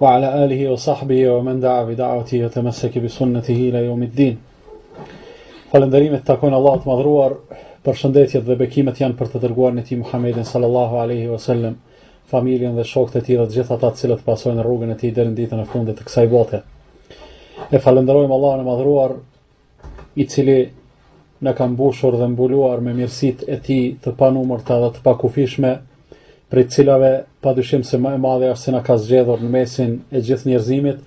Wa ala alihi wa sahbihi wa man da'a bi da'watihi wa tamassaka bi sunnatihi ila yawm al-din. Falënderimet i takojnë Allahut të madhruar, përshëndetjet dhe bekimet janë për të dërguarin e Tij Muhammedin sallallahu alaihi wasallam, familjen dhe shokët e tij dhe të gjithë ata të cilët pasojnë rrugën e tij deri në ditën e fundit të kësaj bote. E falënderojmë Allahun e madhruar i cili na ka mbushur dhe mbuluar me mirësitë e Tij të panumërta dhe të pakufishme, prej të cilave padyshim se më e madhja është se na ka zgjedhur në mesin e gjithë njerëzimit,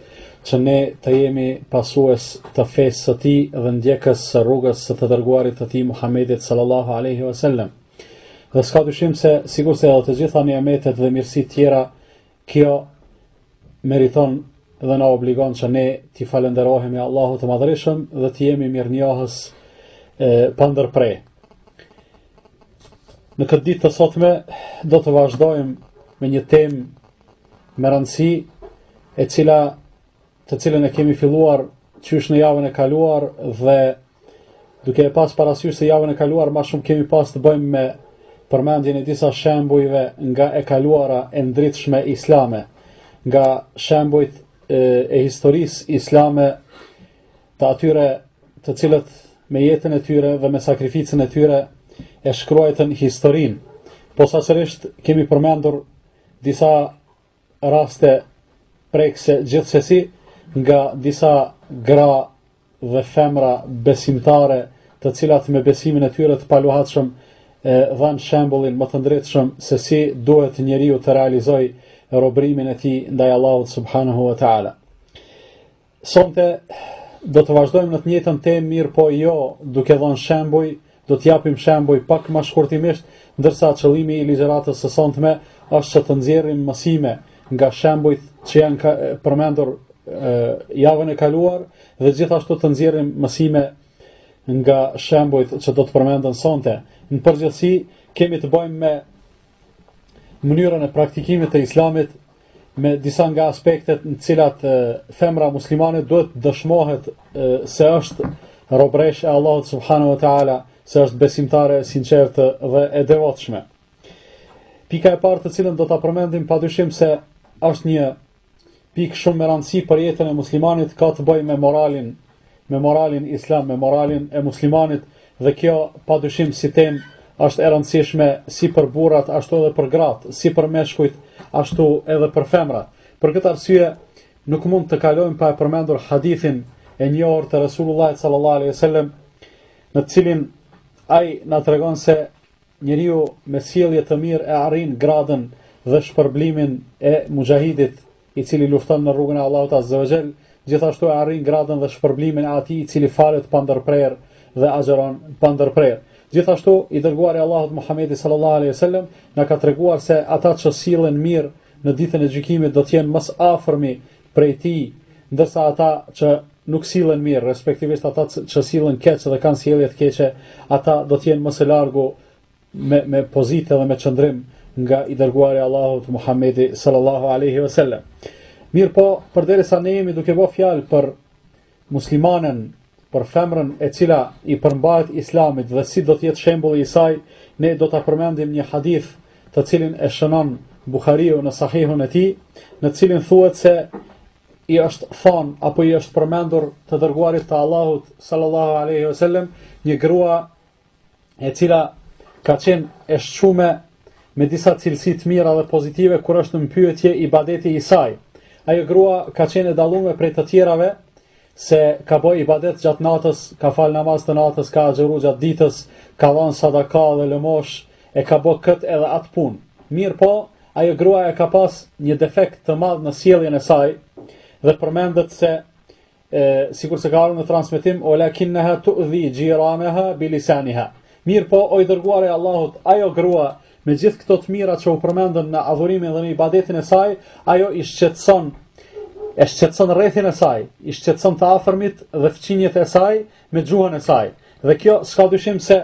që ne të jemi pasues të fesë së Tij dhe ndjekës të rrugës së të dërguarit të Tij Muhammedit sallallahu alaihi wasallam. Dhe s'ka dyshim se, sikurse edhe të gjitha niametet dhe mirësitë tjera, kjo meriton dhe na obligon që ne t'i falënderohemi Allahut të Madhërishëm dhe t'i jemi mirënjohës pandërprerë. Në këtë ditë të sotme do të vazhdojmë me një temë me randësi e cila të cilën e kemi filluar qysh në javën e kaluar dhe duke e pas parasysh se javën e kaluar ma shumë kemi pas të bëjmë me përmendjen e disa shembujve nga e kaluara e ndritshme islame, nga shembujt e, e historisë islame të atyre të cilët me jetën e tyre dhe me sakrificën e tyre e shkruajtën historinë. Posaçërisht kemi përmendur disa raste prekëse gjithsesi nga disa gra dhe femra besimtare, të cilat me besimin e tyre të paluhatshëm e dhanë shembullin më të ndritshëm se si duhet njeriu të realizojë robrimin e tij ndaj Allahut subhanahu wa taala. Sonte do të vazhdojmë në të njëjtën temë, mirëpo jo duke dhënë shembuj, do të japim shembuj pak ma shkurtimisht, ndërsa qëllimi i ligjëratës së sontme është që të nxjerrim mësime nga shembujt që janë përmendur javën e kaluar dhe gjithashtu të nxjerrim mësime nga shembujt që do të përmenden sonte. Në përgjithësi kemi të bëjmë me mënyrën e praktikimit të islamit me disa nga aspektet në të cilat femra muslimane duhet të dëshmohet se është robëreshë e Allahut subhanahu wa taala, se është besimtare e sinqertë dhe e devotshme. Pika e parë të cilën do ta përmendim padyshim se është një pikë shumë me randësi për jetën e muslimanit ka të bëjë me moralin, me moralin islam, me moralin e muslimanit dhe kjo padyshim si temë është e rëndësishme si për burrat ashtu edhe për gratë, si për meshkujt ashtu edhe për femrat. Për këtë arsye nuk mund të kalojmë pa e përmendur hadithin e njohur të Resulullahit sallallahu alaihi wasallam në të cilin ai na tregon se Njeriu me sjellje të mirë e arrin gradën dhe shpërblimin e muxhahidit, i cili lufton në rrugën e Allahut Azze wa Xhell, gjithashtu e arrin gradën dhe shpërblimin e atij i cili falet pa ndërprerë dhe agjëron pa ndërprerë. Gjithashtu, i dërguari i Allahut Muhamedi sallallahu alejhi ve sellem na ka treguar se ata që sillen mirë në ditën e gjykimit do të jenë më së afërmi prej tij, ndërsa ata që nuk sillen mirë, respektivisht ata që sillen keq dhe kanë sjellje të keqe, ata do të jenë më së largu me me pozitë dhe me qëndrim nga i dërguari i Allahut Muhamedi sallallahu alaihi wasallam. Mirëpo, përderisa ne jemi duke bo fjalë për muslimanen, për femrën e cila i përmbahet Islamit dhe si do të jetë shembulli i saj, ne do ta përmendim një hadith të cilin e shënon Buhariu në Sahihun e tij, në cilin thuhet se i është thonë apo i është përmendur të dërguarit të Allahut sallallahu alaihi wasallam një grua e cila ka qenë e shqume me disa cilësi të mira dhe pozitive kur është në pyetje ibadeti i saj. Ajo grua ka qenë e dallume prej të tjerave se ka bo ibadet gjatë natës, ka fal namaz të natës, ka agjëru gjatë ditës, ka dhanë sadaka dhe lëmosh, e ka bo këtë edhe atë punë. Mirëpo, ajo grua e ka pas një defekt të madh në sjelljen e saj dhe përmendet se E, sikurse ka ardhur në transmetim, "Walakinnaha tu'dhi jiranaha bi lisaniha." Mirëpo, o i dërguar i Allahut, ajo grua me gjithë këto të mira që u përmendën në adhurimin dhe në ibadetin e saj, ajo i shqetëson e shqetëson rrethin e saj, i shqetëson të afërmit dhe fqinjët e saj me gjuhën e saj. Dhe kjo s'ka dyshim se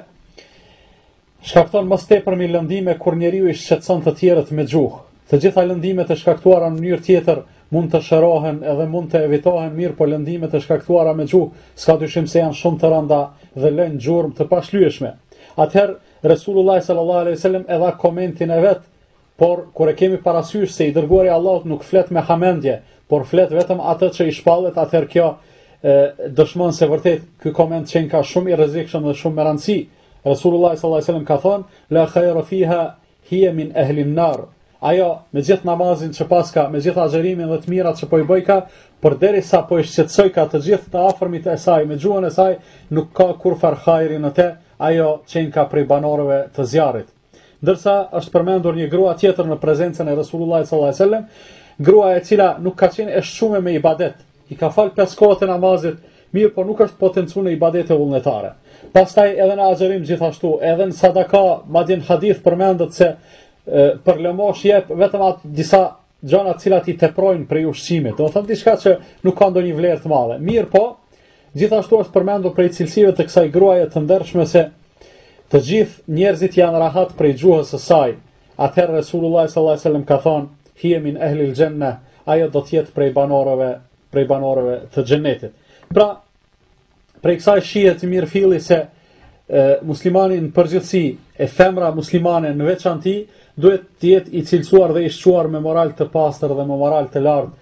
shkakton më së tepërmi lëndime kur njeriu i shqetëson të tjerët me gjuhë. Të gjitha lëndimet e shkaktuara në mënyrë tjetër mund të shërohen edhe mund të evitohen mirëpo lëndimet e shkaktuara me gjuhë s'ka dyshim se janë shumë të rënda dhe lëjnë gjurmë të pashlyeshme. Atëherë Resulullahi sallallahu alejhi ve sellem e dha komentin e vet Por, kur e kemi parasysh se i dërguari i Allahut nuk flet me hamendje, por flet vetëm atë që i shpallet, atëherë kjo e, dëshmon se vërtet ky koment qenka shumë i rrezikshëm dhe shumë me rëndësi. Resulullah sallallahu alaihi wasallam ka thonë: "La khayra fiha hiya min ahli an-nar." Ajo me gjithë namazin që paska, me gjithë agjërimin dhe të mirat që po i bëjka, përderisa po i shqetësojka të gjithë të afërmit e saj me gjuhën e saj, nuk ka kurrfarë hajri në te, ajo qenka prej banorëve të zjarrit. Ndërsa është përmendur një grua tjetër në prezencën e Resulullahit sallallahu alaihi wasallam, grua e cila nuk ka qenë e shqume me ibadet, i ka fal pesë kohët e namazit, mirëpo nuk është potencu në ibadete vullnetare. Pastaj edhe në agjërim gjithashtu, edhe në sadaka, madje në hadith përmendet se për lëmosh jep vetëm atë disa gjana të cilat i teprojnë prej ushqimit, domethanë diçka që nuk ka ndonjë vlerë të madhe. Mirëpo, gjithashtu është përmendur prej cilësive të kësaj gruaje të ndershme se të gjithë njerëzit janë rahat prej gjuhës së saj. Atëherë Resulullah sallallahu alajhi wasallam ka thonë: "Hije min ehlil xhenne", ajo do të jetë prej banorëve, prej banorëve të xhenetit. Pra, Prej kësaj shihet mirëfilli se e, muslimani në përgjithësi e femra muslimane në veçanti duhet të jetë i cilësuar dhe i shquar me moral të pastër dhe me moral të lartë,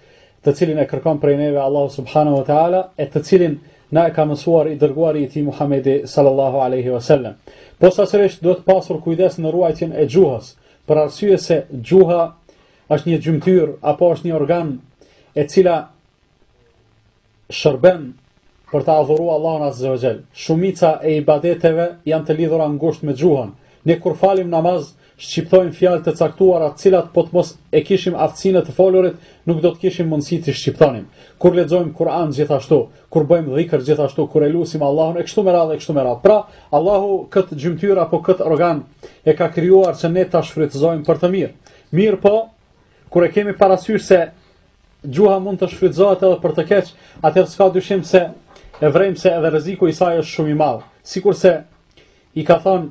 të cilin e kërkon prej neve Allahu subhanahu wa taala e të cilin na e ka mësuar i dërguari i tij Muhamedi sallallahu alaihi wasallam. Posaçërisht duhet pasur kujdes në ruajtjen e gjuhës, për arsye se gjuha është një gjymtyr apo është një organ e cila shërben për ta adhuruar Allahun Azza wa Jall. Shumica e ibadeteve janë të lidhura ngushtë me gjuhën. Ne kur falim namaz, shqiptojmë fjalë të caktuara, të cilat po të mos e kishim aftësinë e të folurit, nuk do të kishim mundësi t'i shqiptonim. Kur lexojmë Kur'an gjithashtu, kur bëjmë dhikr gjithashtu, kur e lusim Allahun e kështu me radhë e kështu me radhë. Pra, Allahu këtë gjymtyrë apo këtë organ e ka krijuar që ne ta shfrytëzojmë për të mirë. Mirëpo, kur e kemi parasysh se Gjuha mund të shfrytëzohet edhe për të keq, atëherë s'ka dyshim se e vrejmë se edhe rreziku i saj është shumë i madh. Sikurse i ka thonë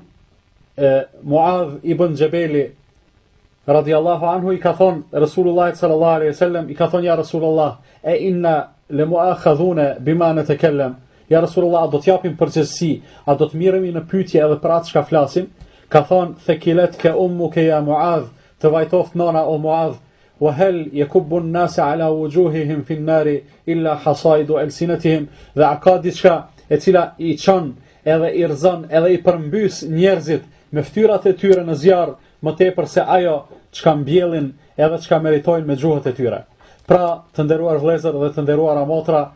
Muadh ibn Xhebeli radiallahu anhu i ka thonë Resulullah sallallahu alaihi wasallam i ka thonë ja Resulullah e inna le muakhadhuna bima netekellem ja Resulullah a do të japim përgjegjësi a do të miremi në pyetje edhe për atë çka flasim ka thonë thekiletke ummuke ja Muadh të vajtoft nona o Muadh Wa hal yakubbu an-nasa ala wujuhihim fi an-nar illa hasaidu alsinatihim, dhe a ka diçka e cila i çon edhe i rrëzon edhe i përmbys njerëzit me fytyrat e tyre në zjarr më tepër se ajo çka mbjellin edhe çka meritojnë me gjuhët e tyre. Pra, të nderuar vëllezër dhe të nderuara motra,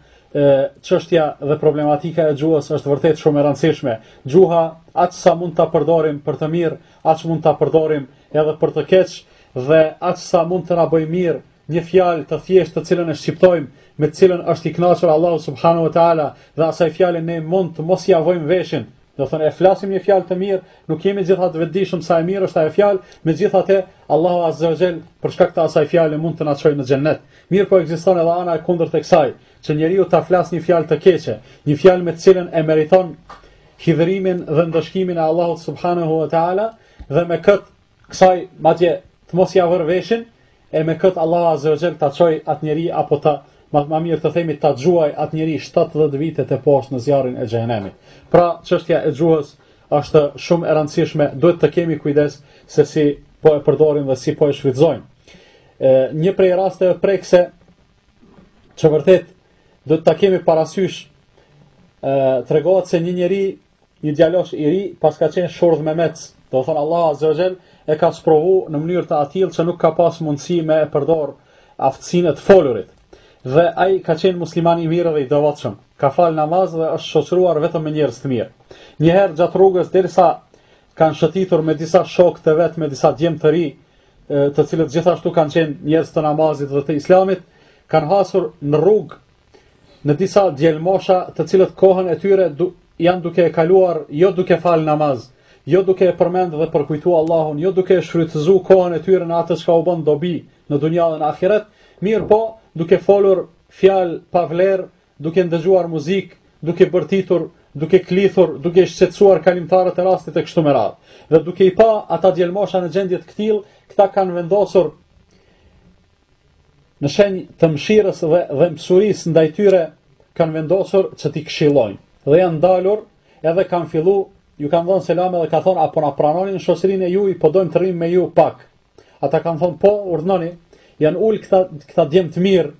çështja dhe problematika e gjuhës është vërtet shumë e rëndësishme. Gjuha aq sa mund ta përdorim për të mirë, Aq mund ta përdorim edhe për të keq dhe aq sa mund të na bëjë mirë një fjalë të thjeshtë të cilën e shqiptojmë, me të cilën është i kënaqur Allahu subhanahu wa ta'ala dhe asaj fjale ne mund të mos ia vojmë veshin. Domethonë e flasim një fjalë të mirë, nuk jemi gjithaq të vetëdijshëm sa e mirë është ajo fjalë, megjithatë Allahu azza wa jall për shkak të asaj fjale mund të na çojë në xhennet. Mirëpo ekziston edhe ana e kundërt e kësaj, që njeriu ta flasë një fjalë të keqe, një fjalë me të cilën e meriton hidhërimin dhe ndëshkimin e Allahut subhanehu ve teala dhe me kët kësaj madje të mos ia vër veshin e me kët Allahu azza wa jall ta çoj atë njeri apo ta ma, ma mirë të themi ta gjuaj atë njeri 70 vite teposhtë në zjarrin e xhehenemit. Pra, çështja e gjuhës është shumë e rëndësishme, duhet të kemi kujdes se si po e përdorim dhe si po e shfrytëzojmë. Ë një prej rasteve prekse Që vërtet, duhet ta kemi parasysh, tregohet se një njeri, një djalosh i ri, pas ka qenë shurdhmemec, domethënë Allah azza wa jall, e ka sprovu në mënyrë të atillë që nuk ka pas mundësi me e përdor aftësinë e të folurit. Dhe ai ka qenë musliman i mirë dhe i devotshëm, ka falë namaz dhe është shoqëruar vetëm me njerëz të mirë. Një herë gjatë rrugës, derisa kanë shëtitur me disa shokë të vet, me disa djem të ri, të cilët gjithashtu kanë qenë njerëz të namazit dhe të islamit, kanë hasur në rrugë në disa djelmosha të cilët kohën e tyre du, janë duke e kaluar jo duke falë namaz, jo duke e përmend dhe përkujtu Allahun, jo duke e shfrytëzu kohën e tyre në atë çka u bënë dobi në dunja dhe në ahiret, mirëpo duke folur fjalë pa vlerë, duke ndëgjuar muzikë, duke bërtitur, duke klithur, duke i shqetësuar kalimtarët e rastit e kështu me radhë. Dhe duke i pa ata djelmosha në gjendje të këtillë, këta kanë vendosur në shenjë të mëshirës dhe dhemshurisë ndaj tyre kanë vendosur që t'i këshillojnë. Dhe janë ndalur edhe kanë fillu, u kanë dhënë selam edhe kanë thonë, a po na pranoni në shoqërinë e juj, po dojmë të rrimë me ju pak. Ata kanë thonë, po, urdhnoni, janë ulë këta, këta djem të mirë,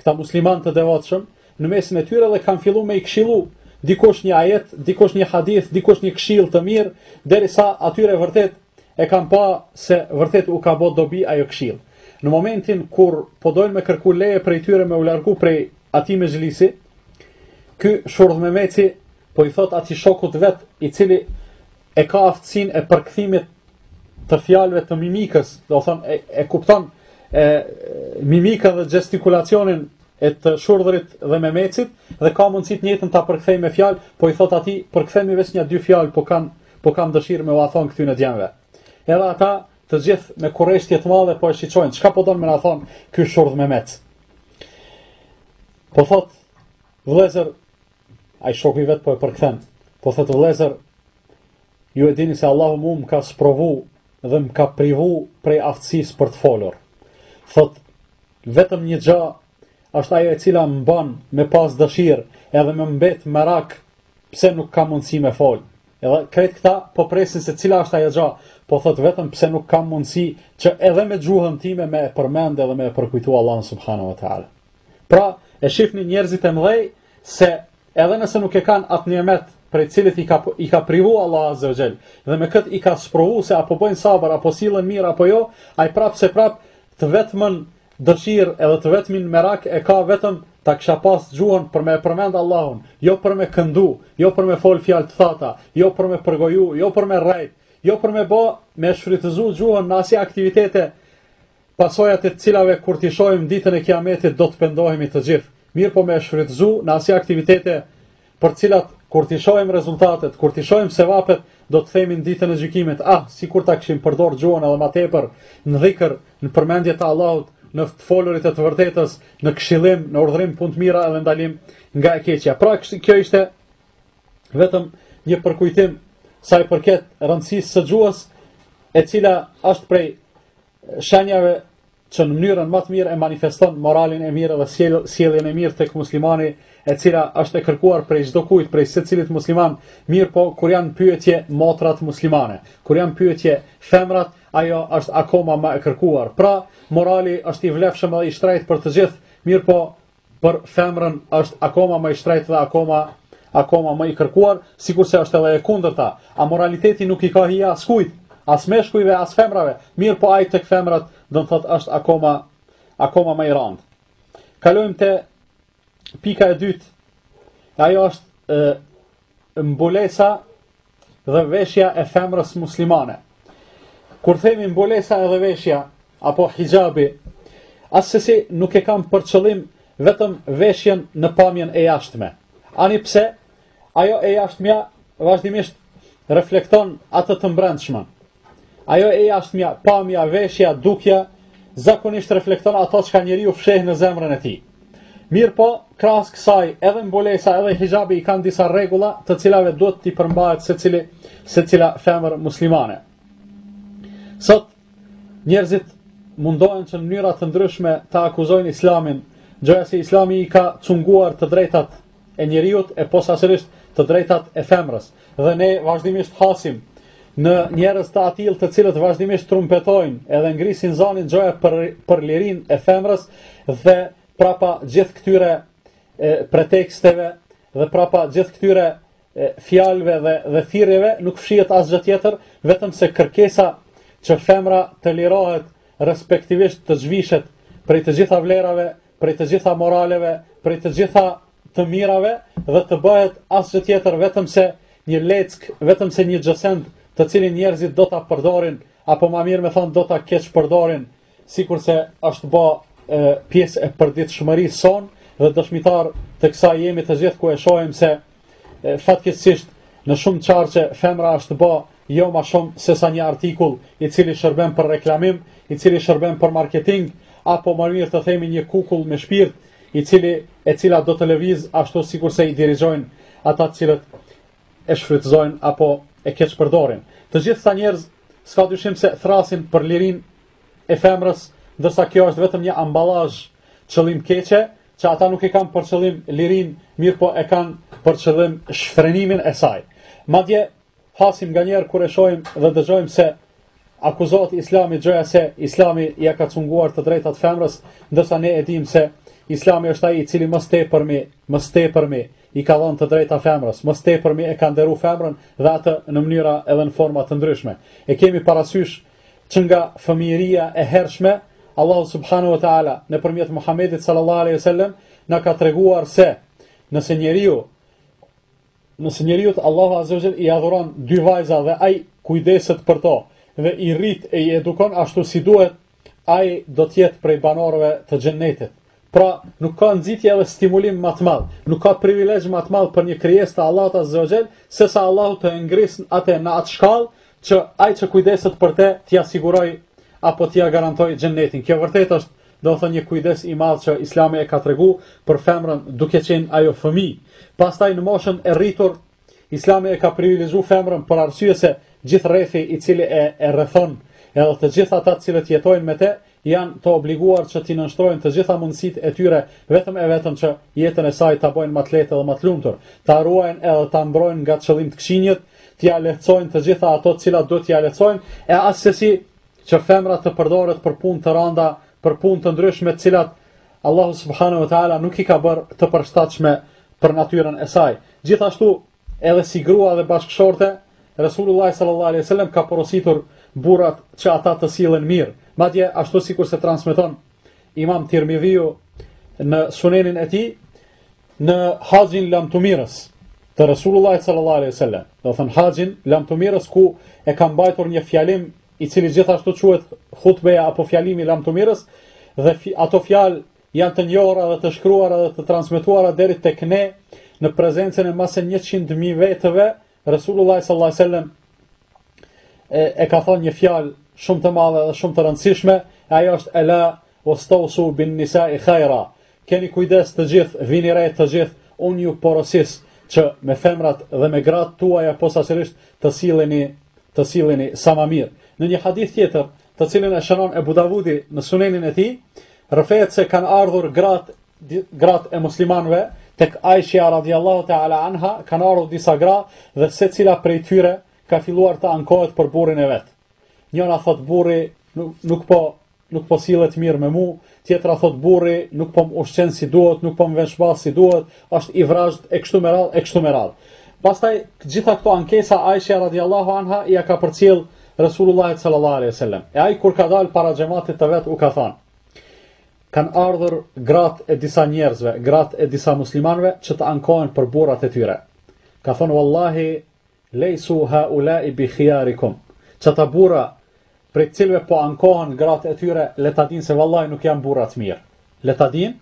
Këta muslimanë të devotshëm, në mesin e tyre dhe kanë fillu me i këshillu, dikush një ajet, dikush një hadith, dikush një këshillë të mirë, derisa atyre vërtet e kanë pa se vërtet u ka bo dobi ajo këshillë. Në momentin kur po dojnë me kërku leje prej tyre me u largu prej atij mexhlisi, ky shurdhmemeci po i thot atij shokut vet i cili e ka aftësinë e përkthimit të fjalëve të mimikës, domethonë e, e kupton mimikën dhe gestikulacionin e të shurdhrit dhe memecit dhe ka mundësi të njëjtën ta përkthejë me fjalë, po i thot atij përkthemi veç nja dy fjalë, po kam po kam dëshirë me ua thon këtyne djemve. Edhe ata të gjithë me kurreshtje të madhe po e shiçojnë, çka po don me na thon ky shurdhmemec. Po thot vëllezër Ai shoku i vet po e përkthen. Po thotë vëllezër, ju e dini se Allahu mu më ka sprovu dhe më ka privu prej aftësisë për të folur. Thot, vetëm një gjë është ajo e cila më bën me pas dëshirë edhe më mbet merak pse nuk kam mundësi me fol. Edhe krejt këta po presin se cila është ajo gjë, po thot vetëm pse nuk kam mundësi që edhe me gjuhën time me e përmend edhe me e përkujtu Allahun subhanahu wa taala. Pra, e shihni njerëzit e mëdhej se edhe nëse nuk e kanë atë nimet prej të cilit i ka i ka privu Allah azze ve xhel dhe me këtë i ka sprovu se apo bëjnë sabër apo sillen mirë apo jo ai prap se prap të vetmën dëshirë edhe të vetmin merak e ka vetëm ta kisha pas gjuhën për me e përmend Allahun, jo për me këndu, jo për me fol fjalë të thata, jo për me përgoju, jo për me rrejt, jo për me bë me e shfrytëzu gjuhën në asi aktivitete pasojat e të cilave kur t'i shohim ditën e Kiametit do të pendohemi të gjithë, mirëpo me e shfrytëzu në asi aktivitete për të cilat kur t'i shohim rezultatet, kur t'i shohim sevapet, do të themi në ditën e gjykimit, ah, sikur ta kishim përdor gjuhën edhe ma tepër në dhikër, në përmendje të Allahut, në të folurit e të vërtetës, në këshillim, në urdhërim punë të mira edhe ndalim nga e keqja. Pra kjo ishte vetëm një përkujtim sa i përket rëndësisë së gjuhës, e cila është prej shenjave që në mënyrën ma të mirë e manifeston moralin e mirë dhe sjell, sjelljen e mirë tek muslimani, e cila është e kërkuar prej çdokujt, prej secilit musliman, mirëpo kur janë në pyetje motrat muslimane, kur janë në pyetje femrat, ajo është akoma ma e kërkuar. Pra, morali është i vlefshëm dhe i shtrejt për të gjithë, mirëpo për femrën është akoma ma i shtrejtë dhe akoma akoma ma i kërkuar, sikurse është edhe e kundërta. Amoraliteti nuk i ka hije askujt, as meshkujve, as femrave. Mirëpo ai tek femrat, do të thotë është akoma akoma ma i randë. Kalojmë te pika e dytë. Ajo është e, mbulesa dhe veshja e femrës muslimane. Kur themi mbulesa edhe veshja, apo hixhabi, assesi nuk e kam për qëllim vetëm veshjen në pamjen e jashtme. Ani pse, ajo e jashtmja vazhdimisht reflekton atë të mbrendshmen. Ajo e jashtmja, pamja, veshja, dukja, zakonisht reflekton ato çka njeriu fsheh në zemrën e tij. Mirëpo, krahas kësaj, edhe mbulesa, edhe hixhabi i kanë disa rregulla, të cilave duhet t'i përmbahet secili, secila femër muslimane. Sot njerëzit mundohen që në mënyra të ndryshme ta akuzojnë Islamin, gjoja se Islami i ka cunguar të drejtat e njeriut e posaçërisht të drejtat e femrës. Dhe ne vazhdimisht hasim në njerëz të atillë të cilët vazhdimisht trumpetojnë edhe ngrisin zanin gjoja për për lirinë e femrës dhe prapa gjithë këtyre e, preteksteve dhe prapa gjithë këtyre e, fjalëve dhe dhe thirrjeve nuk fshihet asgjë tjetër vetëm se kërkesa që femra të lirohet respektivisht të zhvishet prej të gjitha vlerave prej të gjitha moraleve, prej të gjitha të mirave dhe të bëhet asgjë tjetër vetëm se një leckë, vetëm se një gjësend të cilin njerëzit do ta përdorin apo ma mirë me thonë do ta keqpërdorin, sikurse është bë pjesë e përditshmërisë sonë dhe dëshmitar të kësaj jemi të gjithë ku e shohim se Fatkeqësisht, në shumë qarqe femra është bë jo ma shumë se sa një artikull i cili shërben për reklamim, i cili shërben për marketing apo ma mirë të themi një kukull me shpirt, i cili e cila do të lëvizë ashtu sikurse i dirigjojnë ata të cilët e shfrytëzojnë apo e keqpërdorin. Të gjithë këta njerëz s'ka dyshim se thrrasin për lirinë e femrës, ndërsa kjo është vetëm një ambalazh qëllimkeq, që ata nuk e kanë për qëllim lirinë, mirëpo e kanë për qëllim shfrenimin e saj. Madje, hasim nganjëherë kur e shohim dhe dëgjojmë se akuzohet islami gjoja se islami i ka cunguar të drejtat femrës, ndërsa ne e dimë se islami është ai i cili më së tepërmi, më së tepërmi, i ka dhënë të drejta femrës, më së tepërmi e ka nderu femrën dhe atë në mënyra edhe në forma të ndryshme. E kemi parasysh Që nga fëmijëria e hershme, Allahu subhanahu wa taala nëpërmjet Muhamedit sallallahu alaihi wasallam na ka treguar se nëse njeriu nëse njeriut Allahu azza wa jall ia dhuron dy vajza dhe ai kujdeset për to dhe i rrit e i edukon ashtu si duhet, ai do të jetë prej banorëve të xhennetit. Pra, nuk ka nxitje edhe stimulim ma të madh, nuk ka privilegj ma të madh për një krijesë të Allahut Azza wa Jall, sesa Allahu ta ngrisë atë në atë shkallë që ai që kujdeset për te, t'ia sigurojë apo t'ia garantojë xhennetin. Kjo vërtet është domethonë një kujdes i madh që Islami e ka tregu për femrën duke qenë ajo fëmijë. Pastaj në moshën e rritur Islami e ka privilegju femrën për arsye se gjithë rrethi i cili e e rrethon, edhe të gjithë ata të cilët jetojnë me te, janë të obliguar që t'i nënshtrojnë të gjitha mundësitë e tyre vetëm e vetëm që jetën e saj ta bojnë ma të lehtë edhe ma të lumtur, ta ruajnë edhe ta mbrojnë nga qëllimkëqinjtë, t'ia lehtësojnë të gjitha ato të cilat duhet t'ia lehtësojnë, e assesi që femra të përdoret për punë të randa, për punë të ndryshme të cilat Allahu subhanahu wa taala nuk i ka bërë të përshtatshme për natyrën e saj. Gjithashtu, edhe si grua dhe bashkëshorte, Resulullah sallallahu alaihi wasallam ka porositur burrat që ata të sillen mirë. Madje ashtu sikurse transmeton Imam Tirmidhiu në Sunenin e tij në Haxhin e Lamtumirës të Resulullah sallallahu alaihi wasallam. Domethonë Haxhin e Lamtumirës ku e ka mbajtur një fjalim i cili gjithashtu quhet hutbeja apo fjalimi i lamtumirës dhe ato fjalë janë të njohura dhe të shkruara dhe të transmetuara deri tek ne në prezencën e më se 100 mijë vetëve, Resulullah sallallahu alaihi wasallam e, e ka thënë një fjalë shumë të madhe dhe shumë të rëndësishme, ajo është ela wastausu bin nisa'i khaira. Keni kujdes të gjithë, vini re të gjithë, unë ju porosis që me femrat dhe me gratë tuaja posaçërisht të silleni të silleni sa më mirë. Në një hadith tjetër, të cilin e shënon Ebu Davudi në Sunenin e tij, rrëfehet se kanë ardhur gratë gratë e muslimanëve tek Aishja radhiyallahu ta'ala anha, kanë ardhur disa gra dhe secila prej tyre ka filluar të ankohet për burrin e vet. Njëra thotë burri nuk, nuk po Nuk po sillet mirë me mu, tjetra thotë burri nuk po më ushqen si duhet, nuk po më veshmbath si duhet, është i vrazhdë e kështu me radhë e kështu me radhë. Pastaj gjitha këto ankesa Aisha radiallahu anha ia ka përcjell Resulullahit sallallahu alaihi wasallam. E ai kur ka dalë para xhematit të vet u ka thënë: Kanë ardhur gratë e disa njerëzve, gratë e disa muslimanëve që të ankohen për burrat e tyre. Ka thënë wallahi Lejsu haulai bi khiyarikum, Këta burra prej të cilëve po ankohen gratë e tyre, le ta dinë se vallahi nuk janë burra të mirë. Le ta dinë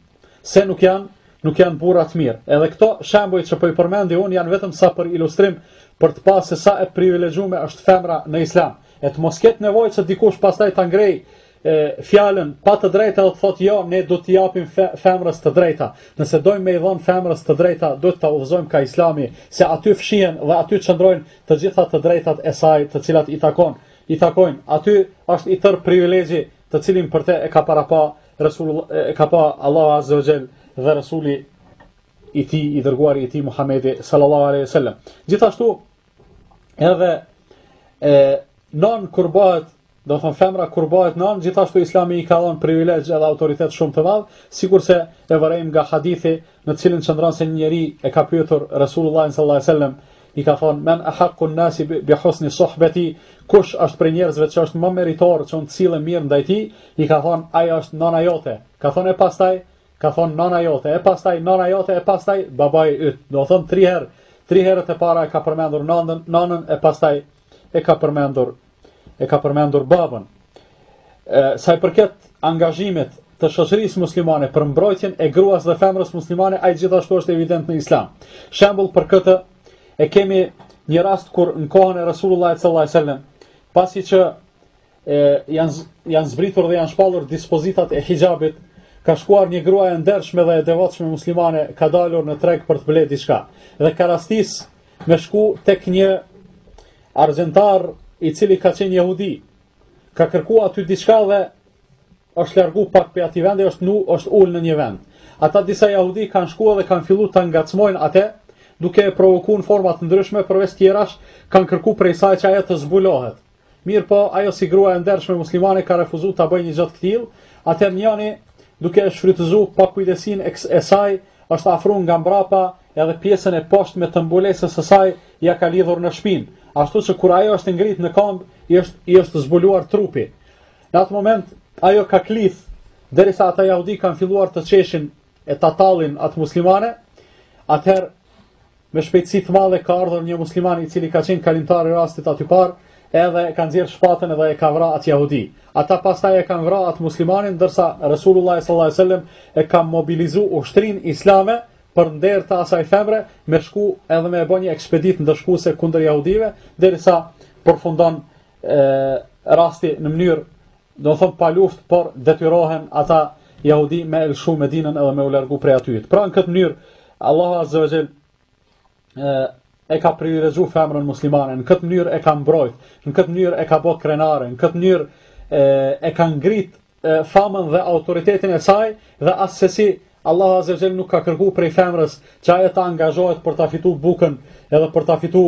se nuk janë nuk janë burra të mirë. Edhe këto shembuj që po i përmendi unë janë vetëm sa për ilustrim për të pa se sa e privilegjume është femra në Islam. E të mos ketë nevojë që dikush pastaj ta ngrejë e, fjalën pa të drejtë dhe të thotë jo, ne do t'i japim fe, femrës të drejta. Nëse dojmë me i dhon femrës të drejta, duhet ta udhëzojmë ka Islami, se aty fshihen dhe aty qëndrojnë të gjitha të drejtat e saj, të cilat i takon, i takojnë. Aty është i tërë privilegji të cilin për te e ka para pa Resul e ka pa Allahu Azza wa Jall dhe Resuli i tij i dërguari i tij Muhamedi sallallahu alaihi wasallam. Gjithashtu edhe e non kur bëhet Do të thonë femra kur bëhet nënë, gjithashtu Islami i ka dhënë privilegj edhe autoritet shumë të madh, sikurse e vërejmë nga hadithi në të cilin qëndron se një njeri e ka pyetur Resulullahin sallallahu alajhi wasallam, i ka thonë men ahakun nasi bi husni sohbeti, kush është prej njerëzve që është më meritor që unë të sillem mirë ndaj tij, i ka thonë ajo është nëna jote. Ka thonë e pastaj, ka thonë nëna jote, e pastaj nëna jote, e pastaj babai yt. Do thonë tri herë, tri herët e para e ka përmendur nënën, nënën e pastaj e ka përmendur e ka përmendur babën. E, sa i përket angazhimit të shoqërisë muslimane për mbrojtjen e gruas dhe femrës muslimane, ai gjithashtu është evident në Islam. Shembull për këtë e kemi një rast kur në kohën e Resulullahit sallallahu alaihi wasallam, pasi që e, janë janë zbritur dhe janë shpallur dispozitat e hixhabit, ka shkuar një grua e ndershme dhe e devotshme muslimane, ka dalur në treg për të ble diçka dhe ka rastis me shku tek një argjentar i cili ka qenë jahudi, ka kërku aty diçka dhe është largu pak prej atij vendi edhe është, nu, është ulë në një vend. Ata disa jahudi kanë shku dhe kanë fillu ta ngacmojnë atë, duke e provoku në forma të ndryshme përveç tjerash, kanë kërku prej saj që ajo të zbulohet. Mirëpo, ajo si grua e ndershme muslimane ka refuzu ta bëjë një gjë të këtillë, atëherë njëri duke e shfrytëzu pakujdesinë e saj, është afru nga mbrapa edhe pjesën e poshtme të mbulesës së saj ja ka lidhur në shpinë, ashtu që kur ajo është ngrit në këmbë, i është i është zbuluar trupi. Në atë moment ajo ka klith derisa ata jahudi kanë filluar të qeshin e ta tallin atë muslimane, atëherë Me shpejtësi të madhe ka ardhur një musliman i cili ka qenë kalimtar i rastit aty pari, edhe e ka nxjerr shpatën edhe e ka vra atë jahudi. Ata pastaj e kanë vra atë muslimanin, ndërsa Resulullahi sallallahu alaihi wasallam e ka mobilizu ushtrinë islame për nder të asaj femre me shku edhe me bo një ekspeditë ndëshkuese kundër jahudive, derisa përfundon e, rasti në mënyrë Domethënë pa luftë por detyrohen ata jahudi me e lshu Medinën edhe me u largu prej atyhit. Pra në këtë mënyrë, Allahu Azze ve Xhel e, e ka privilegju femrën muslimane, në këtë mënyrë e ka mbrojt, në këtë mënyrë e ka bo krenare, në këtë mënyrë e, e ka ngrit e, famën dhe autoritetin e saj dhe assesi Allahu Azza wa Jall nuk ka kërku prej femrës që ajo të angazhohet për ta fitu bukën edhe për ta fitu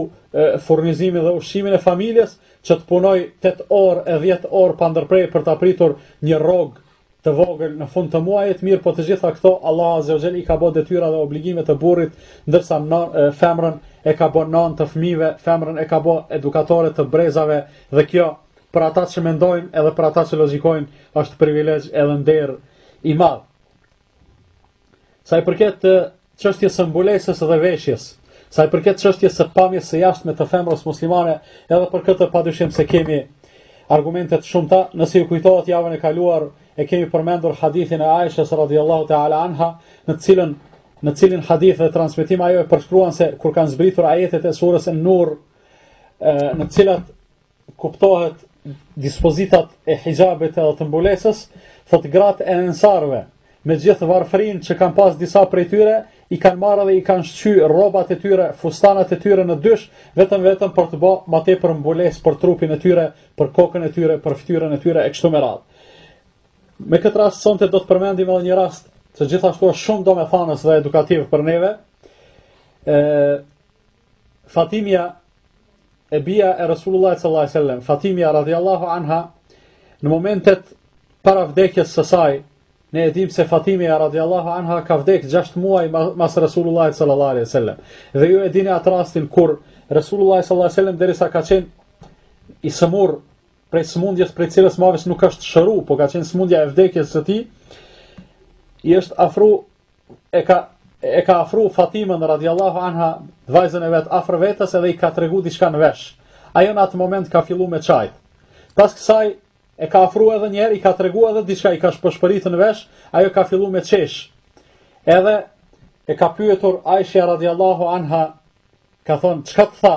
furnizimin dhe ushqimin e familjes, që të punojë 8 orë e 10 orë pa ndërpre për ta pritur një rrogë të vogël në fund të muajit, mirëpo të gjitha këto Allahu Azza wa Jall i ka bo detyra dhe obligime të burrit, ndërsa femrën e ka bo nanë të fmijve, femrën e ka bo edukatore të brezave dhe kjo për ata që mendojnë edhe për ata që logjikojnë është privilegj edhe nder i madh. Sa i përket çështjes së mbulesës dhe veshjes, sa i përket çështjes së pamjes së jashtme të femrës muslimane, edhe për këtë padyshim se kemi argumente të shumta, nëse ju kujtohet javën e kaluar e kemi përmendur hadithin e Aishës radhiyallahu ta'ala anha, në të cilën në të cilin hadith dhe transmetim ajo e përshkruan se kur kanë zbritur ajetet e surës En-Nur, në të cilat kuptohet dispozitat e hixhabit edhe të mbulesës, thotë gratë e ensarëve, me gjithë varfërinë që kanë pas disa prej tyre, i kanë marrë dhe i kanë shqy rrobat e tyre, fustanat e tyre në dysh, vetëm vetëm për të bo ma tepër mbulesë për trupin e tyre, për kokën e tyre, për fytyrën e tyre e kështu me radhë. Me këtë rast sonte do të përmendim edhe një rast që gjithashtu është shumë domethënës dhe edukativ për neve. Ë Fatimia e bija e Resulullahit sallallahu alaihi wasallam, Fatimia radhiyallahu anha, në momentet para vdekjes së saj, ne e dimë se Fatimia radhiyallahu anha ka vdek 6 muaj mas Resulullahit sallallahu alaihi wasallam. Dhe ju e dini atë rastin kur Resulullah sallallahu alaihi wasallam derisa ka qenë i sëmur prej sëmundjes prej të cilës mo veç nuk është shëru, po ka qenë sëmundja e vdekjes së tij, i është afru e ka e ka afru Fatimën radiallahu anha vajzën e vet afër vetes edhe i ka tregu diçka në vesh. Ajo në atë moment ka fillu me qajt. Pas kësaj e ka afru edhe njiherë, i ka tregu edhe diçka i ka pëshpërit në vesh, ajo ka fillu me qesh. Edhe e ka pyetur Aishja radiallahu anha, ka thonë, çka të tha?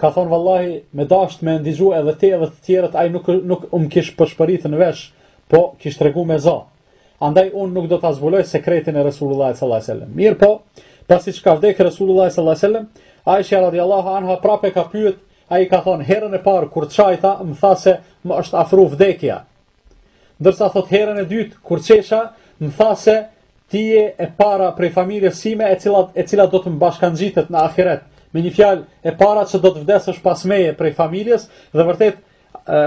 Ka thonë, vallahi, me dasht me ndigju edhe te edhe të tjerët, ai nuk, nuk um kish pëshpërit në vesh, po kish tregu me za. Andaj unë nuk do ta zbuloj sekretin e Resulullahit sallallahu alaihi wasallam. Mirëpo, pasi që ka vdek Resulullahi sallallahu alaihi wasallam, Aisha radhiyallahu anha prapë e ka pyet, e i ka thonë herën e parë kur qajta, më tha se më është afru vdekja. Ndërsa thot herën e dytë kur qesha, më tha se ti je e para prej familjes sime e cila e cila do të më bashkangjitet në ahiret. Me një fjalë, e para që do të vdesësh pas meje prej familjes dhe vërtet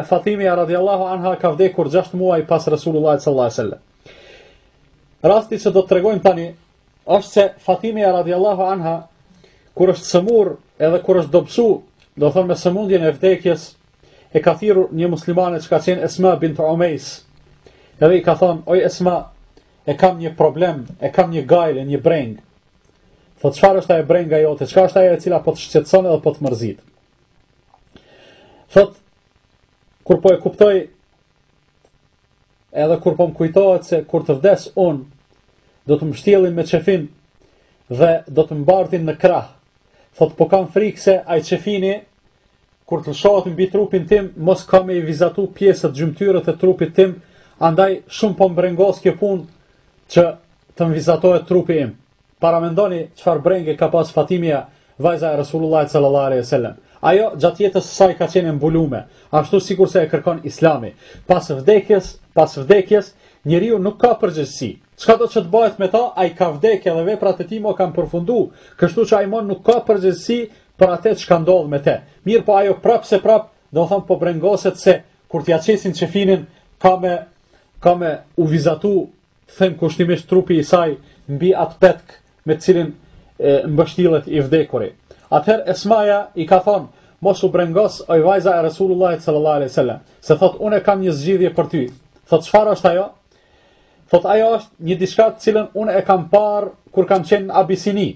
Fatimia radhiyallahu anha ka vdekur 6 muaj pas Resulullah sallallahu alaihi wasallam. Rasti që do të tregojmë tani është se Fatimia radhiyallahu anha kur është sëmur edhe kur është dobësu, domethonë me sëmundjen e vdekjes, e ka thirrur një muslimane që ka qenë Esma bint Umejs. Edhe i ka thonë, "Oj Esma, e kam një problem, e kam një gajle, një brengë." Thotë, "Çfarë është ajo brenga jote? Çka është ajo e cila po të shqetëson edhe po të mërzit?" Thot, kur po e kuptoj, edhe kur po më kujtohet se kur të vdes unë, do të mështjellin me qefin dhe do të më bartin në krah. Thot, po kam frikë se ai qefini, kur të lëshohet mbi trupin tim, mos ka me i vizatu pjesët gjymtyrët e trupit tim, andaj shumë po më brengos kjo punë që të më vizatohet trupi im. Paramendoni çfarë brenge ka pas Fatimija, vajza e Resulullahit sallallahu alejhi ve sellem. Ajo gjatë jetës së saj ka qenë e mbulume, ashtu sikurse e kërkon Islami. Pas vdekjes, pas vdekjes, njeriu nuk ka përgjegjësi. Çkado që të bahet me ta, ai ka vdek dhe veprat e tij mo kanë përfundu, kështu që ai mo nuk ka përgjegjësi për atë çka ndodh me të. Mirëpo ajo prap se prap, domethënë po brengoset se kur t'ia qesin qefinin, ka me ka me u vizatu them kushtimisht trupi i saj mbi atë petk me të cilin mbështillet i vdekuri. Atëherë Esmaja i ka thonë, mos u brengos oj vajza e Resulullahit sallallahu alaihi wasallam, se thot unë kam një zgjidhje për ty. Thot çfarë është ajo? Thot ajo është një diçka të cilën unë e kam parë kur kam qenë në Abisini.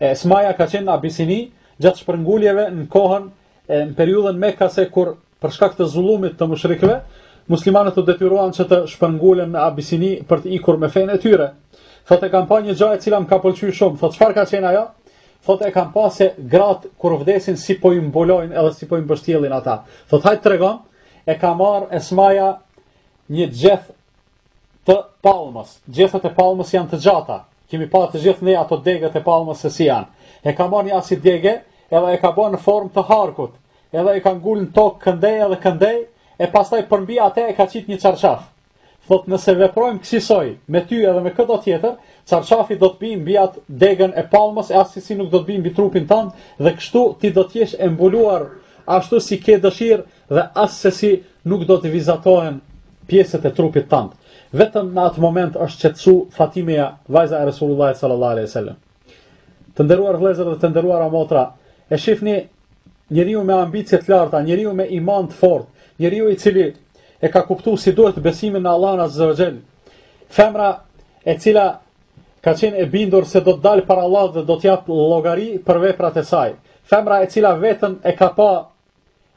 E Esmaja ka qenë në Abisini gjatë shpërnguljeve në kohën e në periudhën Mekase kur Për shkak të zullumit të mushrikëve, muslimanët u detyruan që të shpërngulen në Abisini për të ikur me fenë e tyre. Thotë e kam pa një gjë e cila më ka pëlqyer shumë. Thotë çfarë ka qenë ajo? Thotë e kam pa se gratë kur vdesin si po i mbulojnë edhe si po i mbështjellin ata. Thotë hajt tregon, e ka marr Esmaja një gjeth të palmës. Gjethet e palmës janë të gjata. Kemi pa të gjithë ne ato degët e palmës se si janë. E ka marrë një asi dege, edhe e ka bërë në formë të harkut. Edhe e ka ngul në tokë këndej edhe këndej, e pastaj përmbi atë e ka qit një çarçaf. Thot nëse veprojmë kësisoj me ty edhe me këto tjetër, çarçafi do të bi mbi atë degën e palmës e assesi nuk do të bi mbi trupin tënd dhe kështu ti do të jesh e mbuluar ashtu si ke dëshirë Dhe assesi nuk do të vizatohen pjesët e trupit tand. Vetëm në atë moment është qetësu Fatimeja, vajza e Resulullahit sallallahu alaihi wasallam. Të nderuar vëllezër dhe të nderuara motra, e shihni njeriu me ambicie të larta, njeriu me iman të fortë, njeriu i cili e ka kuptuar si duhet besimin në Allahun azza wa jall. Femra e cila ka qenë e bindur se do të dalë para Allahut dhe do të jap llogari për veprat e saj. Femra e cila vetëm e ka pa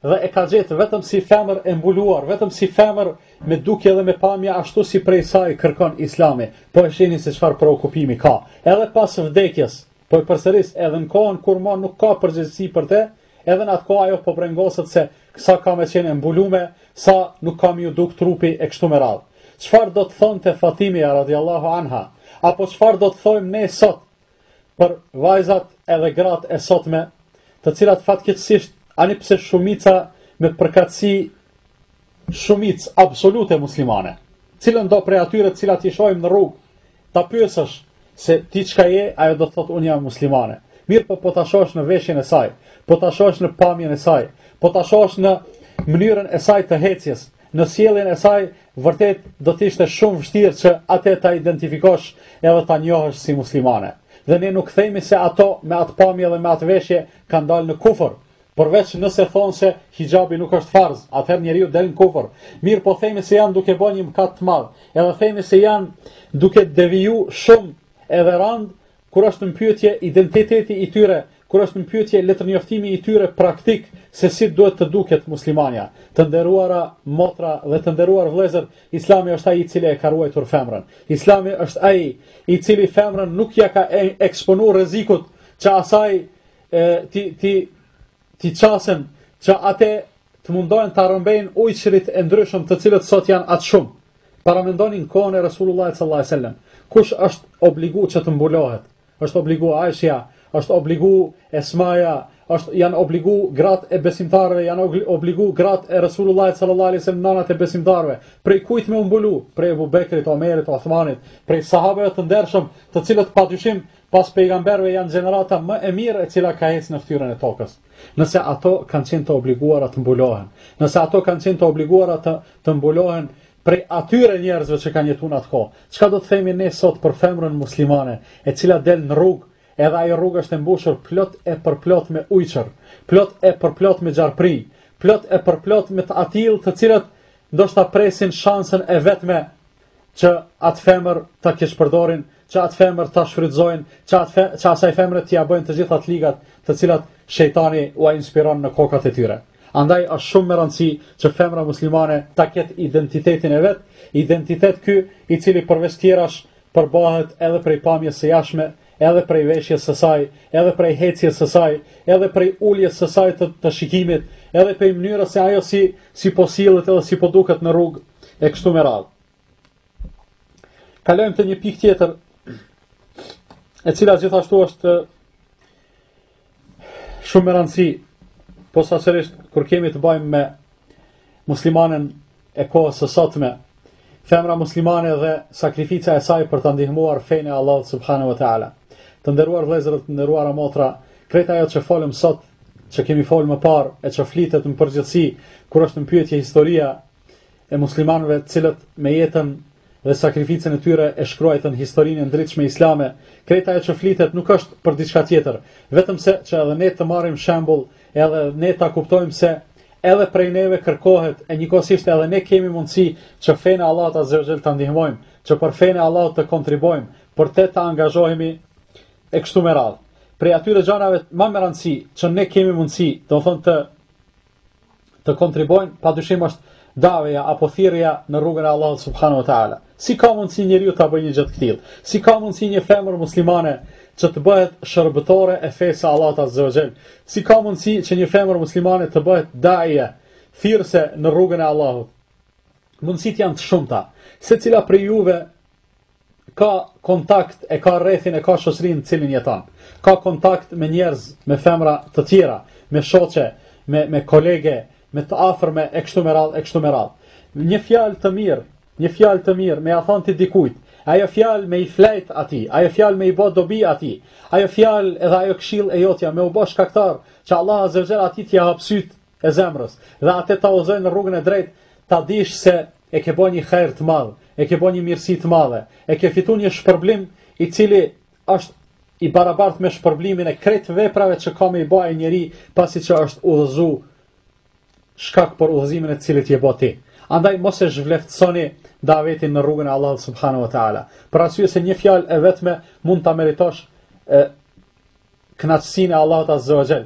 dhe e ka gjetë vetëm si femër e mbuluar, vetëm si femër me dukje dhe me pamje ashtu si prej saj kërkon Islami. Po e shihni se çfarë preokupimi ka. Edhe pas vdekjes, po e përsëris, edhe në kohën kur më nuk ka përgjegjësi për të, edhe në atë kohë ajo po brengosët se sa ka me qenë e mbulume, sa nuk ka m'ju duk trupi e kështu me radhë. Çfarë do të thonte Fatimja radiallahu anha? Apo çfarë do të thojmë ne sot për vajzat edhe gratë e sotme, të cilat fatkeqësisht ani pse shumica me përkatësi shumicë absolute muslimane. Cilëndo prej atyre të cilat i shohim në rrugë, ta pyesësh se ti çka je, ajo do të thotë unë jam muslimane. Mirëpo po ta shohësh në veshjen e saj, po ta shohësh në pamjen e saj, po ta shohësh në mënyrën e saj të ecjes, Në sjelljen e saj, vërtet do të ishte shumë vështirë që atë ta identifikosh edhe ta njohësh si muslimane. Dhe ne nuk themi se ato me atë pamje dhe me atë veshje kanë dalë në kufër, Përveç nëse thonë se hixhabi nuk është farz, atëherë njeriu del në kufër. Mirëpo themi se janë duke bërë një mëkat të madh. Edhe themi se janë duke deviju shumë edhe rand kur është në pyetje identiteti i tyre, kur është në pyetje letërnjoftimi i tyre praktik se si duhet të duket muslimania. Të nderuara motra dhe të nderuar vëllezër, Islami është ai i cili e ka ruajtur femrën. Islami është ai i cili femrën nuk ia ka eksponu rrezikut që asaj e, t'i t'i T'i qasen që ate të mundohen ta rrëmbejnë ujqërit e ndryshëm të cilët sot janë aq shumë. Paramendoni kohën e Resulullahit sallallahu alaihi wasallam. Kush është obligu që të mbulohet? Është obligu Aishja, është obligu Esmaja, është janë obligu gratë e besimtarëve, janë obligu gratë e Resulullahit sallallahu alaihi wasallam nanat e besimtarëve. Prej kujt me u mbulu? Prej Ebu Bekrit, Omerit, Othmanit, prej sahabeve të ndershëm, të cilët pa dyshim Pas pejgamberëve janë gjenerata më e mirë e cila ka hecë në ftyrën e tokës. Nëse ato kanë qenë të obliguara të mbulohen, nëse ato kanë qenë të obliguara të të mbulohen prej atyre njerëzve që kanë jetu në atë kohë. Çka do të themi ne sot për femrën muslimane, e cila del në rrugë, edhe ajo rrugë është e mbushur plot e përplot me ujqër, plot e përplot me gjarpinj, plot e përplot me të atillë të cilët ndoshta presin shansën e vetme që atë femër ta keqpërdorin, që atë femër ta shfrytëzojnë, që atë fe, që asaj femre t'ia bëjnë të gjitha të ligat, të cilat shejtani ua inspiron në kokat e tyre. Andaj është shumë me randësi që femra muslimane ta ketë identitetin e vet, identitet ky i cili përveç tjerash përbahet edhe prej pamjes së jashtme, edhe prej veshjes së saj, edhe prej hecjes së saj, edhe prej uljes së saj të, të shikimit, edhe prej mënyrës se ajo si, si po sillet edhe si po duket në rrugë, e kështu me radhë. Kalojmë te një pikë tjetër, e cila gjithashtu është Shumë me rëndësi, posaçërisht, kur kemi të bajmë me muslimanen e kohës së sotme, femra muslimane dhe sakrifica e saj për ta ndihmuar fenë e Allahut subhanahu wa ta'ala. Të nderuar vëllezër, të nderuara motra, krejt ajo që folëm sot, që kemi folë më parë, e që flitet në përgjithësi, kur është në pyetje historia, e muslimanëve të cilët me jetën dhe sakrificën e tyre e shkruajtën historinë e ndritshme islame, krejt ajo që flitet nuk është për diçka tjetër, vetëm se që edhe ne të marrim shembull, edhe ne ta kuptojmë se edhe prej neve kërkohet e njëkohësisht edhe ne kemi mundësi që fenë e Allahut azza wa jall ta ndihmojmë, që për fenë e Allahut të kontribuojmë, për te të angazhohemi e kështu me radhë. Prej atyre gjanave ma me rëndësi që ne kemi mundësi, domethënë të të kontribojmë, pa dyshim është daveja apo thirrja në rrugën e Allahut subhanahu wa taala. Si ka mundësi njeriu ta bëjë një gjë të këtillë? Si ka mundësi një femër muslimane që të bëhet shërbëtore e fesë së Allahut azza wa jall? Si ka mundësi që një femër muslimane të bëhet daie, thirrëse në rrugën e Allahut? Mundësitë janë të shumta. Secila prej juve ka kontakt e ka rrethin e ka shoqërinë në cilin jeton. Ka kontakt me njerëz, me femra të tjera, me shoqe, me me kolege, me të afërme e kështu me radh e kështu me radh. Një fjalë të mirë, një fjalë të mirë me ia than ti dikujt. Ajo fjalë me i flejt atij, ajo fjalë me i ba dobi atij. Ajo fjalë edhe ajo këshill e jotja me u ba shkaktar që Allah azza wa jall atij t'i hap syt e zemrës dhe atë ta udhëzojë në rrugën e drejtë, ta dish se e ke bërë një hajër të madh, e ke bërë një mirësi të madhe, e ke fituar një shpërblim i cili është i barabart me shpërblimin e krejt veprave që ka me i ba ai njeri pasi që është udhëzu shkak për udhëzimin e të cilit je bë ti. Andaj mos e zhvleftësoni davetin në rrugën e Allahut subhanahu wa taala. Për arsye se një fjalë e vetme mund ta meritosh kënaqësinë e Allahut azza wa jall.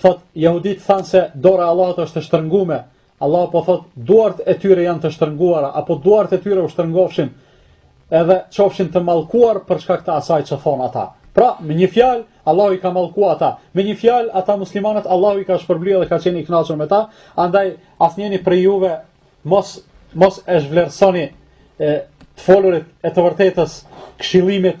Thot, jehudit thanë se dora e Allahut është e shtrëngume. Allahu po thot, duart e tyre janë të shtrënguara, apo duart e tyre u shtrëngofshin, edhe qofshin të mallkuar për shkak të asaj që thon ata. Pra, me një fjalë, Allahu i ka mallku ata. Me një fjalë, ata muslimanët Allahu i ka shpërblyer dhe ka qenë i kënaqur me ta. Andaj asnjeni prej juve mos mos e zhvlerësoni të folurit e të vërtetës, këshillimet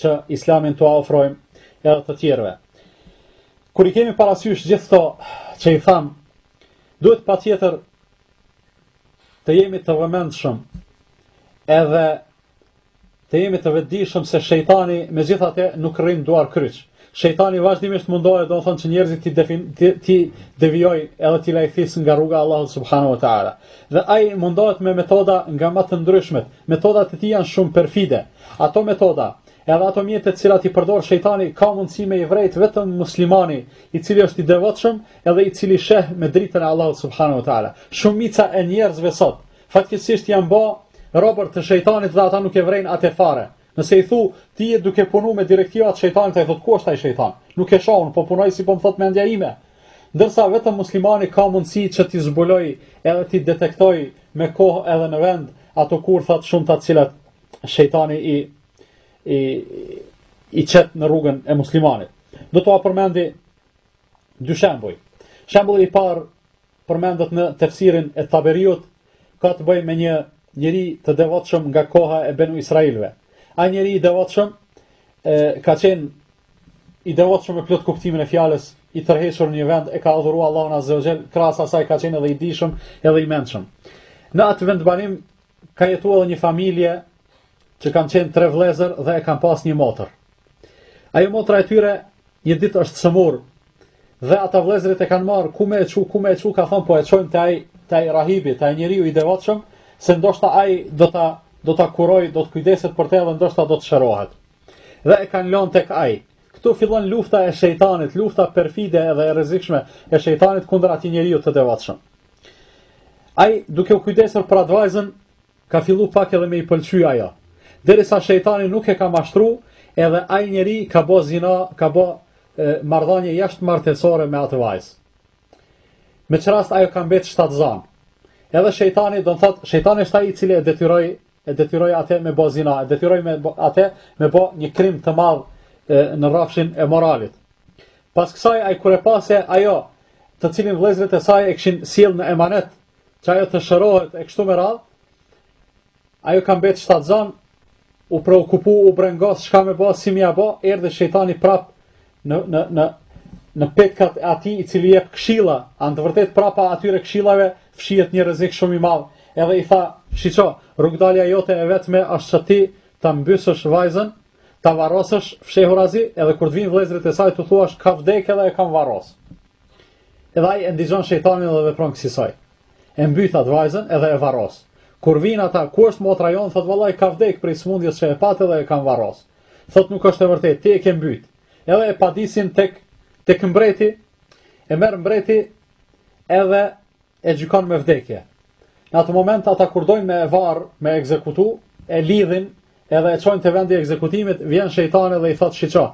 që islamin t'ua ofrojmë edhe të tjerëve. Kur i kemi parasysh gjithë këto që i tham, duhet patjetër të jemi të vëmendshëm edhe të jemi të vetëdijshëm se shejtani megjithatë nuk rrin duar kryq. Shejtani vazhdimisht mundohet, domethënë që njerëzit t'i defin, t'i, t'i devijoj edhe t'i lajthis nga rruga e Allahut subhanahu wa taala. Dhe ai mundohet me metoda nga ma të ndryshmet. Metodat e tij janë shumë perfide. Ato metoda, edhe ato mjete të cilat i përdor shejtani ka mundësi me i vrejt vetëm muslimani, i cili është i devotshëm, edhe i cili sheh me dritën e Allahut subhanahu wa taala. Shumica e njerëzve sot fatkeqësisht janë ba robër të shejtanit dhe ata nuk e vrejnë atë fare. Nëse i thu, ti je duke punu me direktiva të shejtanit, ai thotë, ku është ai shejtan? Nuk e shoh, unë po punoj si po më thotë mendja ime. Ndërsa vetëm muslimani ka mundësi që t'i zbuloj edhe t'i detektoj me kohë edhe në vend ato kurtha të shumta të cilat shejtani i i i qet në rrugën e muslimanit. Do t'ua përmendi dy shembuj. Shembulli i parë përmendet në Tefsirin e Taberiut, ka të bëjë me një njeri të devotshëm nga koha e Benu Israilëve. Ai njeri i devotshëm e ka qenë i devotshëm me plot kuptimin e fjalës, i tërhequr në një vend e ka adhuruar Allahun Azza wa Jall, krahas asaj ka qenë edhe i dijshëm, edhe i mençëm. Në atë vendbanim ka jetuar edhe një familje që kanë qenë tre vëllezër dhe e kanë pas një motër. Ajo motra e tyre një ditë është sëmur dhe ata vllezërit e kanë marrë ku me e çu, ku me e çu, kanë thonë po e çojmë te ai te ai rahibi, te ai njeriu i devotshëm, se ndoshta ai do të do ta kurojë, do të kujdeset për te dhe ndoshta do të shërohet. Dhe e kanë lënë tek ai. Këtu fillon lufta e shejtanit, lufta perfide edhe e rrezikshme e shejtanit kundër atij njeriu të devotshëm. Ai duke u kujdesur për atë vajzën, Ka fillu pak edhe me i pëlqy ajo. Derisa shejtani nuk e ka mashtru, edhe ai njeri ka bo zina, ka bo marrëdhanje jashtëmartesore me atë vajzë. Me ç'rast ajo ka mbet shtatzanë. Edhe shejtani, domethonë, shejtani është ai i cili e detyroi, e detyroi atë me bo zina, e detyroi me bo, atë me bo një krim të madh në rrafshin e moralit. Pas kësaj, ai kur e pa se ajo të cilin vllezërit e saj e kishin sjell në emanet, që ajo të shërohet e kështu me radhë, ajo ka mbet shtatzanë, u preokupu, u brengos, çka me bo, si me ia bo, erdh edhe shejtani prap në, në, në, në petkat e atij i cili jep këshilla, a në të vërtetë prapa atyre këshillave, fshihet një rrezik shumë i madh, edhe i tha, shiço, rrugdalja jote e vetme është që ti ta mbysësh vajzën, Ta varrosësh fshehurazi edhe kur të vijnë vëllezërit e saj t'u thuash ka vdek edhe e kam varros. Edhe ai e ndigjon shejtanin dhe vepron kësisoj. E mbyt atë vajzën edhe e varros. Kur vijnë ata, ku është motra jonë, thotë vallai ka vdek prej smundjes që e pat edhe e kam varros. Thotë nuk është e vërtetë, ti e ke mbyt. Edhe e padisin tek tek mbreti, e merr mbreti edhe e gjykon me vdekje. Në atë moment ata kur dojnë me e varë, me e ekzekutu, e lidhin edhe e çojnë te vendi i ekzekutimit, vjen shejtani edhe i thotë shiço.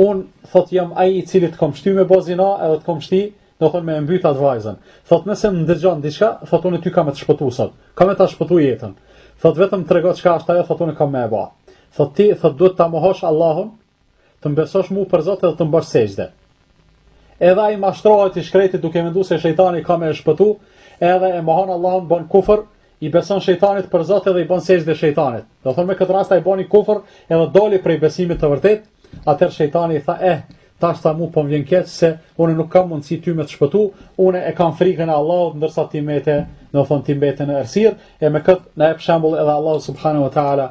Unë, thotë jam ai i cili të kom shty me bo zina edhe të kom shti, domethonë me e mbyt atë vajzën. Thotë nëse më ndëgjon diçka, thotë unë ty kam me të shpëtu sot. Kam me ta shpëtu jetën. Thotë vetëm trego çka është ajo, thotë unë kam me e ba. Thotë ti, thotë duhet ta mohosh Allahun, Të m'besosh mu për Zot edhe të m'bash sexhde. Edhe ai mashtrohet i shkreti duke menduar se shejtani ka me e shpëtu, edhe e mohon Allahun bën kufër, i beson shejtanit për Zot edhe i bën sexhde shejtanit. Domethonë me këtë rast ai boni kufër edhe doli prej besimit të vërtetë, atëherë shejtani i tha eh, tha sa mu po m'vjen keq se unë nuk kam mundësi ty me të shpëtu, unë e kam frikën e Allahut ndërsa ti mbete, domethonë ti mbete në errësirë, e me këtë na jep shembull edhe Allahu subhanahu wa taala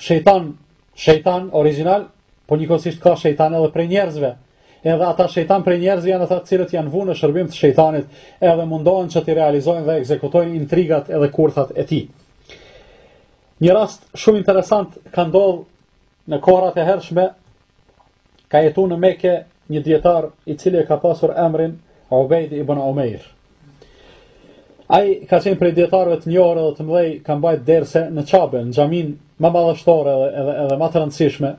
shejtan, shejtan origjinal, po njëkohësisht ka shejtan edhe prej njerëzve. Edhe ata shejtan prej njerëzve janë ata të cilët janë vunë në shërbim të shejtanit, edhe mundohen që t'i realizojnë dhe ekzekutojnë intrigat edhe kurthat e tij. Një rast shumë interesant ka ndodhur në kohërat e hershme Ka jetu në Mekë një dietar i cili e ka pasur emrin Ubayd ibn Umair. Ai ka qenë prej dietarëve të njohur dhe të mëdhej, ka mbajt derse në Qabe, në xhaminë më madhështore dhe edhe edhe më të rëndësishme.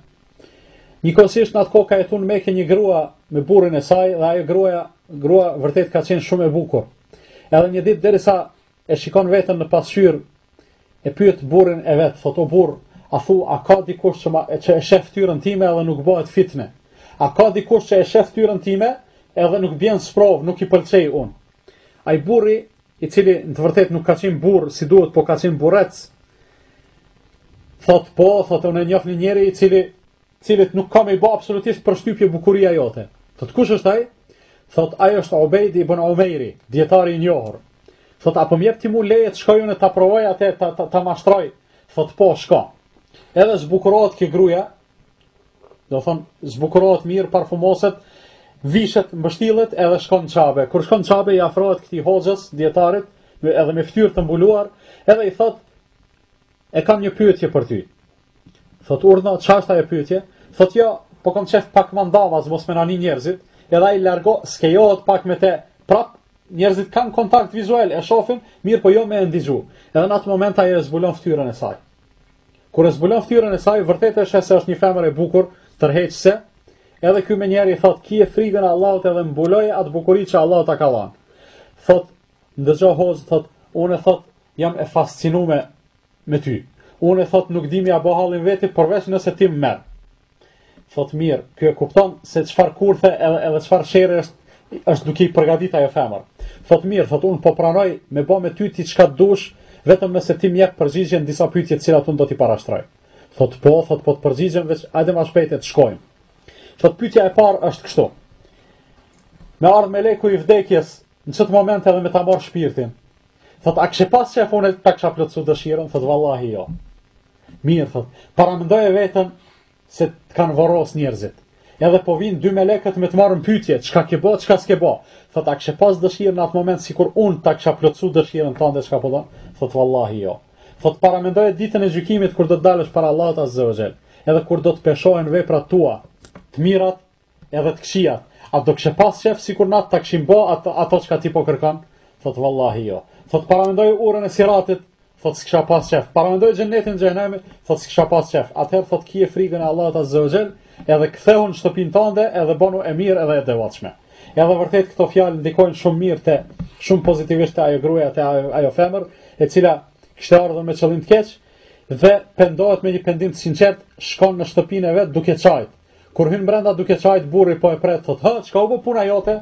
Njëkohësisht në atë kohë ka jetuar në Mekë një grua me burrin e saj dhe ajo gruaja, grua vërtet ka qenë shumë e bukur. Edhe një ditë derisa E shikon veten në pasqyrë, e pyet burrin e vet, thotë o burrë, a thu, a ka dikush që, ma, që e shef ftyrën time edhe nuk bëhet fitne? A ka dikush që e shef ftyrën time edhe nuk bjen n'sprovë, nuk i pëlqej unë? Ai burri, i cili në të vërtetë nuk ka qenë burrë si duhet, po ka qenë burrec, thotë po, thotë unë e njoh një njeri i cili cilit nuk ka me i bo absolutisht përshtypje bukuria jote. Thot, kush është ai? Thot, ai është Ubejd ibn Umejri, dijetari i njohur. Thot, a po m'jep ti mu leje të shkoj unë ta provoj atë ta, ta, ta mashtroj? Thot, po, shko. Edhe zbukurohet kjo gruja, do thonë, zbukurohet mirë, parfumoset, vishet mbështillet edhe shkon n'Qabe. Kur shkon n'Qabe, i afrohet këtij hoxhës, dijetarit, edhe me ftyrë të mbuluar, edhe i thot, E kam një pyetje për ty. Thot urdhno, çfarë është ajo pyetje? Thot jo, po kam qef pak ma ndamas, mos me na ni njerëzit. Edhe ai largo, skajohet pak me te prap njerëzit kanë kontakt vizual, e shohin, mirëpo jo me e ndigju. Edhe në atë moment ajo e zbulon fytyrën e saj. Kur e zbulon fytyrën e saj, vërtet e sheh se është një femër e bukur, tërheqëse. Edhe ky menjëri thot, "Kije frikën e Allahut edhe mbuloje atë bukuri që Allahu ta ka dhënë." Thot, Ndëgjo hoxhë thot, unë thot jam e fascinume me ty. Unë thot nuk di me ia bo hallin veti përveç nëse ti më merr. Thot mirë, ky e kupton se çfar kurthe edhe edhe çfar shere është është duke ia përgatit ajo femër. Thot mirë, thot unë po pranoj me bo me ty ti çka të dush, vetëm nëse ti më jep përgjigje në disa pyetje të cilat unë do t'i parashtroj. Thot po, thot po të përgjigjem veç ajde më shpejt e të shkojmë. Thot pyetja e parë është kështu. Me ardhë meleku i vdekjes Në qët moment edhe me ta marr shpirtin. Thot, a kishe pas qef unë ta kisha plotësu dëshirën? Thot, vallahi jo. Mirë, thot, paramendoje veten se të kanë voros njerëzit. Edhe po vijnë dy melekët me të marrë n'pytje, çka ke bo, çka s'ke bo. Thot, a kishe pas dëshirë n'atë moment, sikur unë ta kisha plotësu dëshirën tënde çka po do? Thot, vallahi jo. Thot, paramendoje ditën e gjykimit kur do të dalësh para Allahut azza wa xhel edhe kur do të peshohen veprat tua, të mirat, Edhe të kqijat, a do kishe pas qef sikur na ta kishim ba ato, ato çka ti po kërkon? Thotë vallahi jo. Thotë paramendoj urën e Siratit, thotë s'kisha pas qef. Paramendoj xhennetin xhehenemin, thotë s'kisha pas qef. Atëherë thotë kije frikën e Allahut azza wa xhel, edhe kthehu në shtëpinë tënde edhe bënu e mirë edhe e devotshme. Edhe vërtet këto fjalë ndikojnë shumë mirë te shumë pozitivisht te ajo gruaja te ajo, ajo femër, e cila kishte ardhur me qëllim të keq dhe pendohet me një pendim të sinqert, shkon në shtëpinë e vet duke qajt. Kur hyn brenda duke qajt burri po e pyet thot hë çka u bë puna jote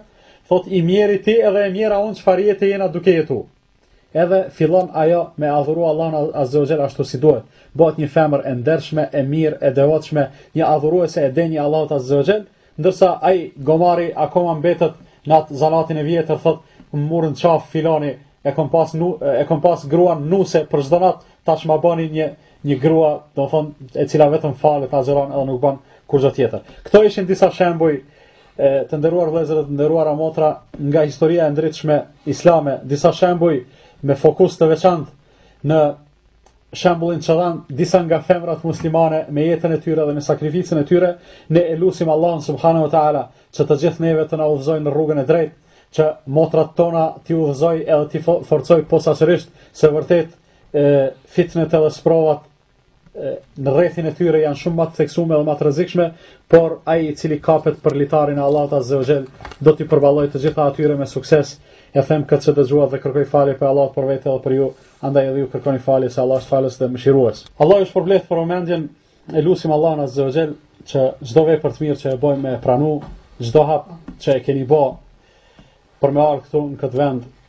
thot i mjeri ti edhe e mjera unë çfar jete jemi duke jetu edhe fillon ajo me adhuru Allahun azze o xhel ashtu si duhet bëhet një femër e ndershme e mirë e devotshme një adhuruese e denjë Allahut azze o xhel ndërsa ai gomari akoma mbetet në atë zanatin e vjetër thot m'u rën qaf filoni e kom pas nu e kom pas gruan nuse për çdo nat tash ma bani një një grua, do thon, e cila vetëm falet, agjëron edhe nuk bën kurrgjë tjetër. Këto ishin disa shembuj e të nderuar vëllezër dhe të nderuara motra nga historia e ndritshme islame, disa shembuj me fokus të veçantë në shembullin që dhan disa nga femrat muslimane me jetën e tyre dhe me sakrificën e tyre, ne e lusim Allahun subhanahu wa taala që të gjithë neve të na udhëzojë në rrugën e drejtë, që motrat tona t'i udhëzoj edhe t'i forcoj posaçërisht se vërtet e, fitnet edhe sprovat e, në rrethin e tyre janë shumë më të theksuar dhe më të rrezikshme, por ai i cili kapet për litarin e Allahut Azza wa Jell do t'i përballojë të gjitha atyre me sukses. E them këtë që dëgjuat dhe kërkoj falje prej Allahut për vete dhe për ju, andaj edhe ju kërkoni falje se Allah është falës dhe mëshirues. Allah ju shpërbleft për vëmendjen e lusim Allahun Azza wa Jell që çdo vepër të mirë që e bëjmë me e pranu, çdo hap që e keni bë për me ardhur këtu në këtë vend